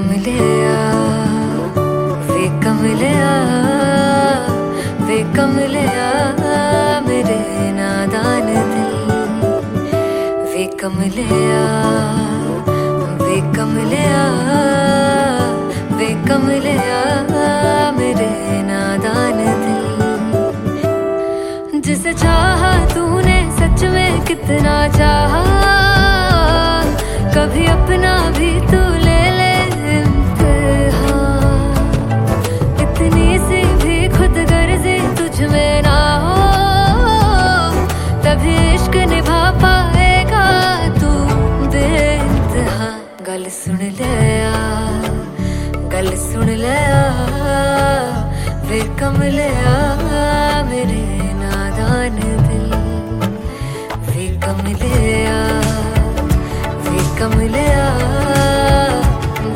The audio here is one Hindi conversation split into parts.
कमलिया वे कमलिया वे कमलिया मेरे नादान दिल। वे कमलिया गल सुन लिया वे कमलिया मेरे नादान दिल। वे कमलिया वे कमलिया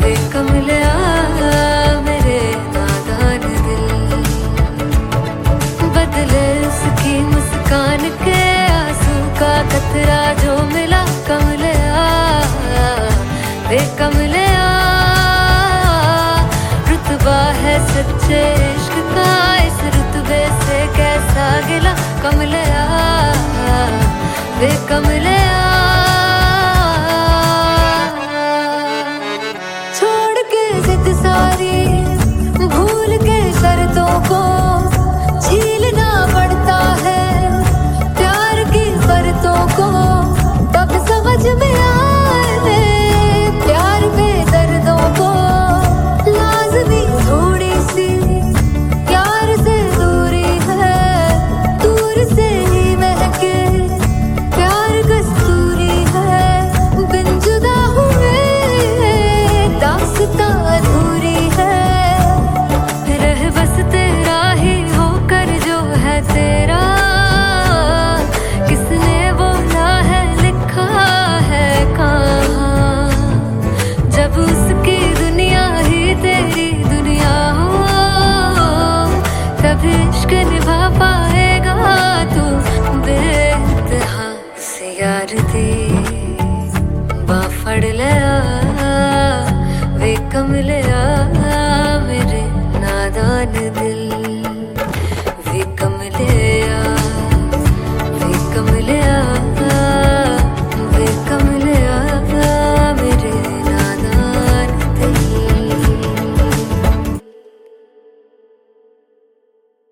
वे कमलिया मेरे नादान दिल। बदले उसकी मुस्कान के आँसू कतरा जो मिला कमलिया वे कमलिया रुतबा सच्चे इश्क का इस रुतबे से कैसा गिला कमलया वे कमलिया ਫੜ ਲਿਆ ਵੇ ਕਮਲਿਆ ਮੇਰੇ ਨਾਦਾਨ ਦਿਲ